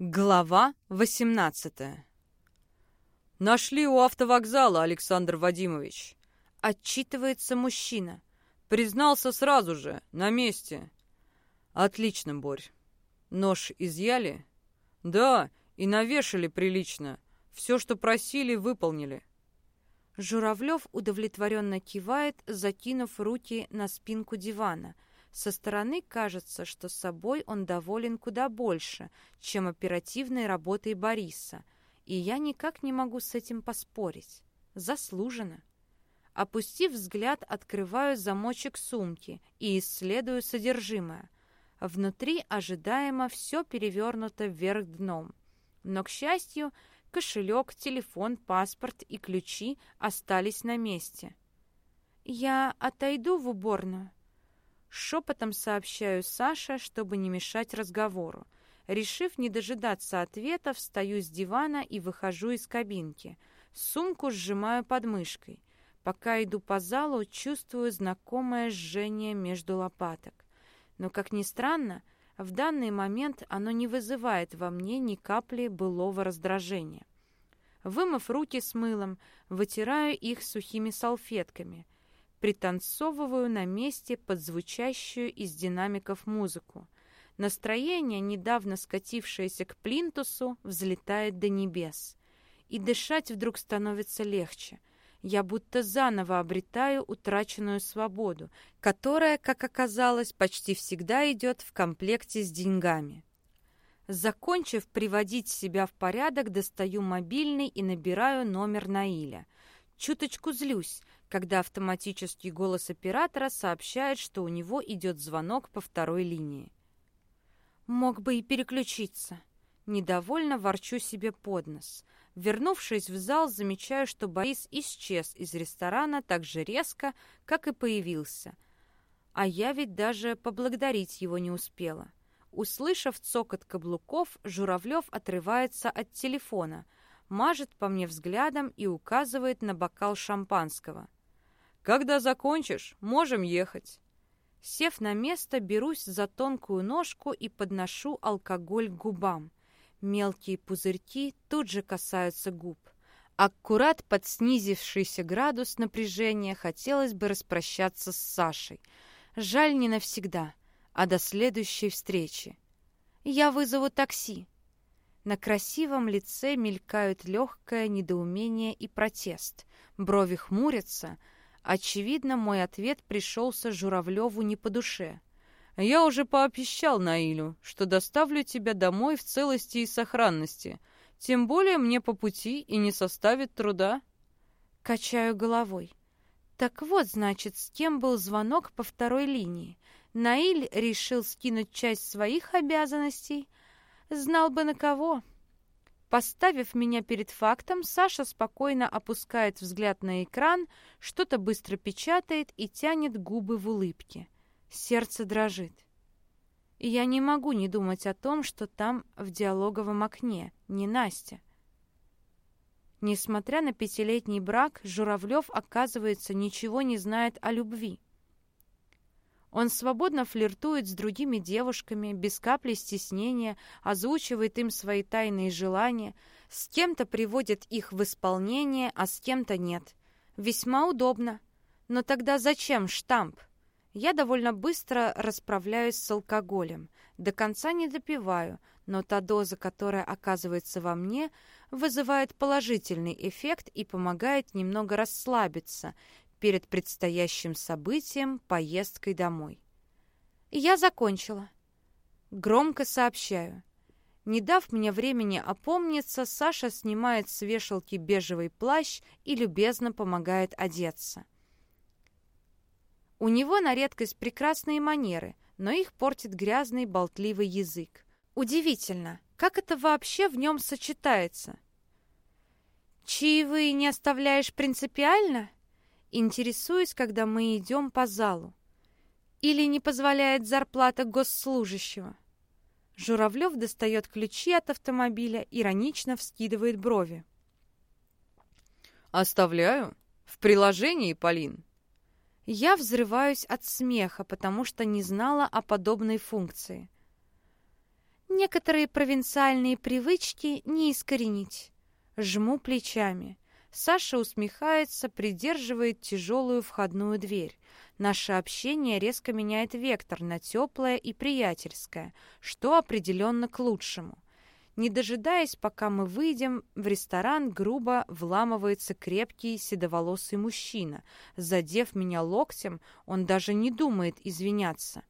Глава 18 «Нашли у автовокзала, Александр Вадимович», — отчитывается мужчина. «Признался сразу же, на месте». «Отлично, Борь. Нож изъяли?» «Да, и навешали прилично. Все, что просили, выполнили». Журавлев удовлетворенно кивает, закинув руки на спинку дивана — со стороны кажется, что собой он доволен куда больше, чем оперативной работой Бориса, и я никак не могу с этим поспорить. Заслуженно. Опустив взгляд, открываю замочек сумки и исследую содержимое. Внутри ожидаемо все перевернуто вверх дном. Но, к счастью, кошелек, телефон, паспорт и ключи остались на месте. «Я отойду в уборную?» Шепотом сообщаю Саше, чтобы не мешать разговору. Решив не дожидаться ответа, встаю с дивана и выхожу из кабинки. Сумку сжимаю под мышкой. Пока иду по залу, чувствую знакомое жжение между лопаток. Но, как ни странно, в данный момент оно не вызывает во мне ни капли былого раздражения. Вымыв руки с мылом, вытираю их сухими салфетками – пританцовываю на месте под звучащую из динамиков музыку. Настроение, недавно скатившееся к плинтусу, взлетает до небес. И дышать вдруг становится легче. Я будто заново обретаю утраченную свободу, которая, как оказалось, почти всегда идет в комплекте с деньгами. Закончив приводить себя в порядок, достаю мобильный и набираю номер Наиля. Чуточку злюсь, когда автоматический голос оператора сообщает, что у него идет звонок по второй линии. Мог бы и переключиться. Недовольно ворчу себе под нос. Вернувшись в зал, замечаю, что Борис исчез из ресторана так же резко, как и появился. А я ведь даже поблагодарить его не успела. Услышав цокот каблуков, Журавлев отрывается от телефона, мажет по мне взглядом и указывает на бокал шампанского. Когда закончишь, можем ехать. Сев на место, берусь за тонкую ножку и подношу алкоголь к губам. Мелкие пузырьки тут же касаются губ. Аккурат под снизившийся градус напряжения хотелось бы распрощаться с Сашей. Жаль не навсегда, а до следующей встречи. Я вызову такси. На красивом лице мелькают легкое недоумение и протест. Брови хмурятся — Очевидно, мой ответ пришелся Журавлеву не по душе. «Я уже пообещал Наилю, что доставлю тебя домой в целости и сохранности. Тем более мне по пути и не составит труда». Качаю головой. Так вот, значит, с кем был звонок по второй линии. Наиль решил скинуть часть своих обязанностей. Знал бы на кого. Поставив меня перед фактом, Саша спокойно опускает взгляд на экран, что-то быстро печатает и тянет губы в улыбке. Сердце дрожит. Я не могу не думать о том, что там в диалоговом окне не Настя. Несмотря на пятилетний брак, Журавлев, оказывается, ничего не знает о любви. Он свободно флиртует с другими девушками, без капли стеснения, озвучивает им свои тайные желания, с кем-то приводит их в исполнение, а с кем-то нет. Весьма удобно. Но тогда зачем штамп? Я довольно быстро расправляюсь с алкоголем. До конца не допиваю, но та доза, которая оказывается во мне, вызывает положительный эффект и помогает немного расслабиться, перед предстоящим событием поездкой домой. Я закончила. Громко сообщаю. Не дав мне времени опомниться, Саша снимает с вешалки бежевый плащ и любезно помогает одеться. У него на редкость прекрасные манеры, но их портит грязный болтливый язык. Удивительно, как это вообще в нем сочетается? «Чаевые не оставляешь принципиально?» Интересуюсь, когда мы идем по залу. Или не позволяет зарплата госслужащего? Журавлев достает ключи от автомобиля, иронично вскидывает брови. «Оставляю. В приложении, Полин». Я взрываюсь от смеха, потому что не знала о подобной функции. Некоторые провинциальные привычки не искоренить. Жму плечами. Саша усмехается, придерживает тяжелую входную дверь. Наше общение резко меняет вектор на теплое и приятельское, что определенно к лучшему. Не дожидаясь, пока мы выйдем, в ресторан грубо вламывается крепкий седоволосый мужчина. Задев меня локтем, он даже не думает извиняться.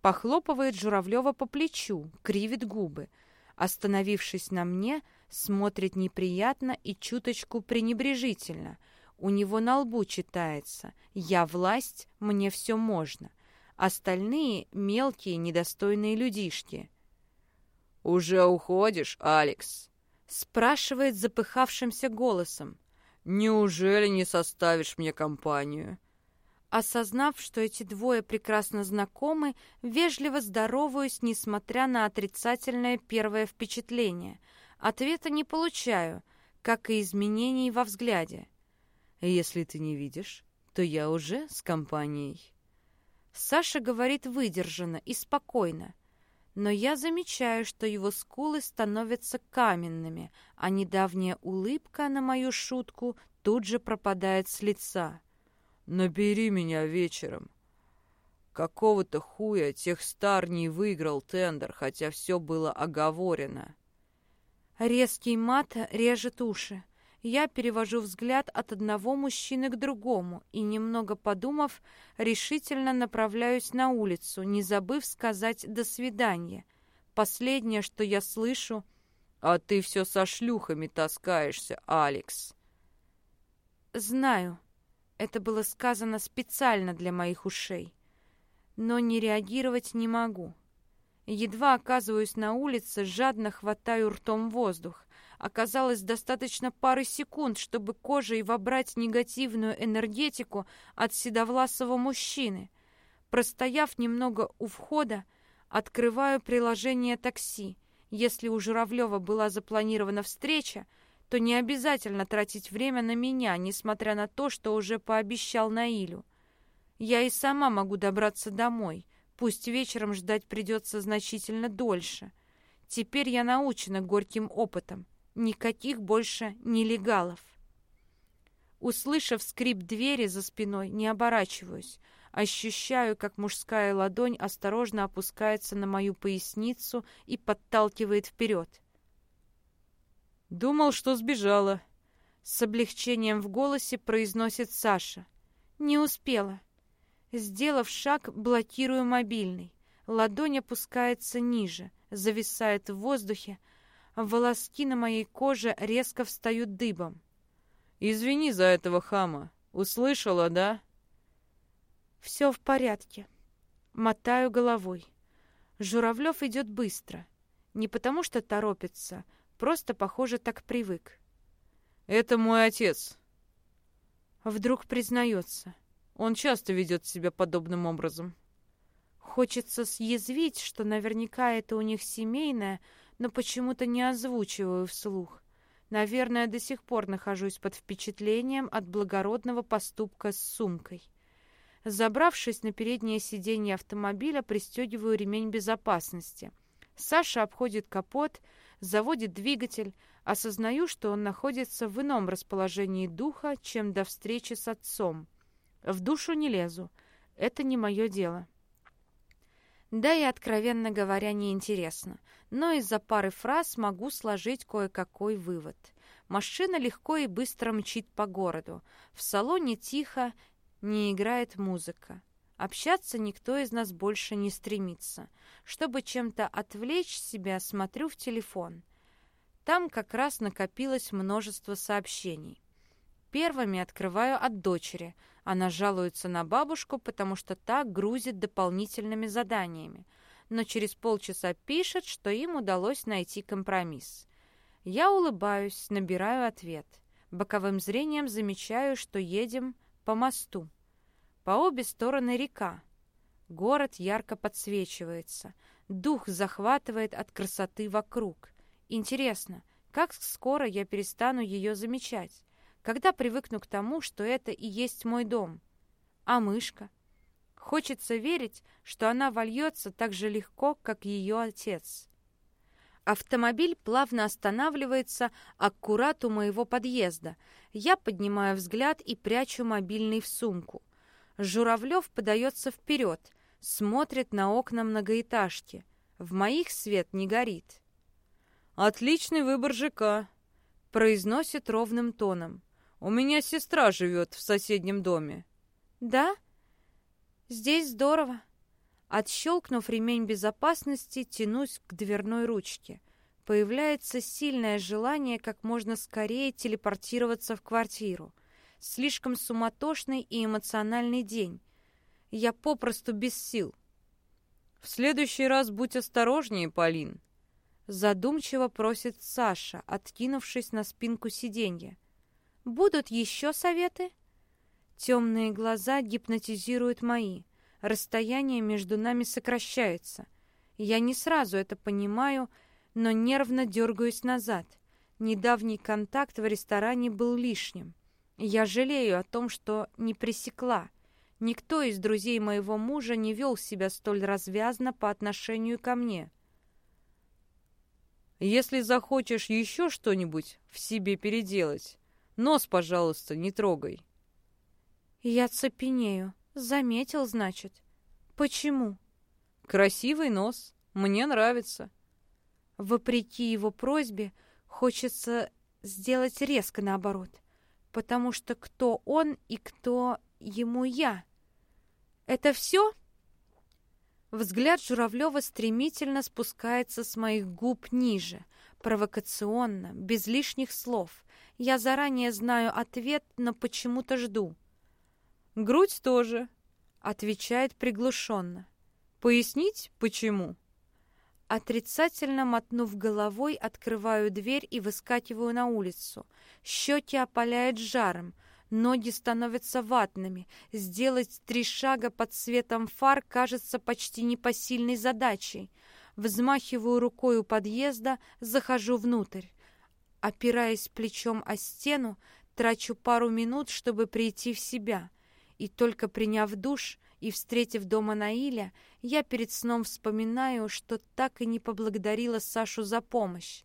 Похлопывает Журавлева по плечу, кривит губы. Остановившись на мне, смотрит неприятно и чуточку пренебрежительно. У него на лбу читается «Я власть, мне все можно». Остальные — мелкие, недостойные людишки — «Уже уходишь, Алекс?» — спрашивает запыхавшимся голосом. «Неужели не составишь мне компанию?» Осознав, что эти двое прекрасно знакомы, вежливо здороваюсь, несмотря на отрицательное первое впечатление. Ответа не получаю, как и изменений во взгляде. «Если ты не видишь, то я уже с компанией». Саша говорит выдержанно и спокойно но я замечаю, что его скулы становятся каменными, а недавняя улыбка на мою шутку тут же пропадает с лица. «Набери меня вечером». Какого-то хуя тех стар не выиграл тендер, хотя все было оговорено. Резкий мат режет уши. Я перевожу взгляд от одного мужчины к другому и, немного подумав, решительно направляюсь на улицу, не забыв сказать «до свидания». Последнее, что я слышу... «А ты все со шлюхами таскаешься, Алекс». «Знаю. Это было сказано специально для моих ушей. Но не реагировать не могу». Едва оказываюсь на улице, жадно хватаю ртом воздух. Оказалось достаточно пары секунд, чтобы кожей вобрать негативную энергетику от седовласого мужчины. Простояв немного у входа, открываю приложение такси. Если у Журавлева была запланирована встреча, то не обязательно тратить время на меня, несмотря на то, что уже пообещал Наилю. Я и сама могу добраться домой — Пусть вечером ждать придется значительно дольше. Теперь я научена горьким опытом. Никаких больше нелегалов. Услышав скрип двери за спиной, не оборачиваюсь. Ощущаю, как мужская ладонь осторожно опускается на мою поясницу и подталкивает вперед. «Думал, что сбежала», — с облегчением в голосе произносит Саша. «Не успела». Сделав шаг, блокирую мобильный. Ладонь опускается ниже, зависает в воздухе. Волоски на моей коже резко встают дыбом. «Извини за этого хама. Услышала, да?» «Все в порядке». Мотаю головой. Журавлев идет быстро. Не потому что торопится, просто, похоже, так привык. «Это мой отец». Вдруг признается. Он часто ведет себя подобным образом. Хочется съязвить, что наверняка это у них семейное, но почему-то не озвучиваю вслух. Наверное, до сих пор нахожусь под впечатлением от благородного поступка с сумкой. Забравшись на переднее сиденье автомобиля, пристегиваю ремень безопасности. Саша обходит капот, заводит двигатель, осознаю, что он находится в ином расположении духа, чем до встречи с отцом. В душу не лезу. Это не мое дело. Да и, откровенно говоря, неинтересно. Но из-за пары фраз могу сложить кое-какой вывод. Машина легко и быстро мчит по городу. В салоне тихо, не играет музыка. Общаться никто из нас больше не стремится. Чтобы чем-то отвлечь себя, смотрю в телефон. Там как раз накопилось множество сообщений. Первыми открываю от дочери. Она жалуется на бабушку, потому что та грузит дополнительными заданиями. Но через полчаса пишет, что им удалось найти компромисс. Я улыбаюсь, набираю ответ. Боковым зрением замечаю, что едем по мосту. По обе стороны река. Город ярко подсвечивается. Дух захватывает от красоты вокруг. Интересно, как скоро я перестану ее замечать? Когда привыкну к тому, что это и есть мой дом. А мышка? Хочется верить, что она вольется так же легко, как ее отец. Автомобиль плавно останавливается аккурат у моего подъезда. Я поднимаю взгляд и прячу мобильный в сумку. Журавлев подается вперед, смотрит на окна многоэтажки. В моих свет не горит. «Отличный выбор ЖК», — произносит ровным тоном. «У меня сестра живет в соседнем доме». «Да? Здесь здорово». Отщелкнув ремень безопасности, тянусь к дверной ручке. Появляется сильное желание как можно скорее телепортироваться в квартиру. Слишком суматошный и эмоциональный день. Я попросту без сил. «В следующий раз будь осторожнее, Полин», — задумчиво просит Саша, откинувшись на спинку сиденья. «Будут еще советы?» Темные глаза гипнотизируют мои. Расстояние между нами сокращается. Я не сразу это понимаю, но нервно дергаюсь назад. Недавний контакт в ресторане был лишним. Я жалею о том, что не пресекла. Никто из друзей моего мужа не вел себя столь развязно по отношению ко мне. Если захочешь еще что-нибудь в себе переделать, нос, пожалуйста, не трогай. Я цепенею. Заметил, значит. Почему? Красивый нос. Мне нравится. Вопреки его просьбе, хочется сделать резко наоборот. Потому что кто он и кто ему я? Это все? Взгляд Журавлева стремительно спускается с моих губ ниже, провокационно, без лишних слов. Я заранее знаю ответ, но почему-то жду. Грудь тоже, отвечает приглушенно. Пояснить, почему? Отрицательно мотнув головой, открываю дверь и выскакиваю на улицу. Щеки опаляет жаром, ноги становятся ватными. Сделать три шага под светом фар кажется почти непосильной задачей. Взмахиваю рукой у подъезда, захожу внутрь. Опираясь плечом о стену, трачу пару минут, чтобы прийти в себя — и только приняв душ и встретив дома Наиля, я перед сном вспоминаю, что так и не поблагодарила Сашу за помощь.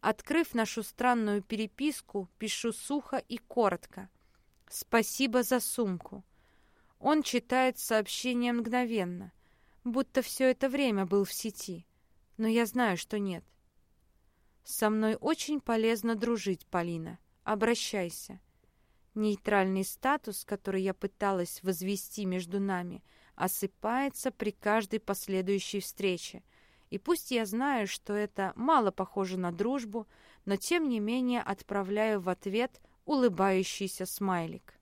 Открыв нашу странную переписку, пишу сухо и коротко. «Спасибо за сумку». Он читает сообщение мгновенно, будто все это время был в сети. Но я знаю, что нет. «Со мной очень полезно дружить, Полина. Обращайся. Нейтральный статус, который я пыталась возвести между нами, осыпается при каждой последующей встрече. И пусть я знаю, что это мало похоже на дружбу, но тем не менее отправляю в ответ улыбающийся смайлик.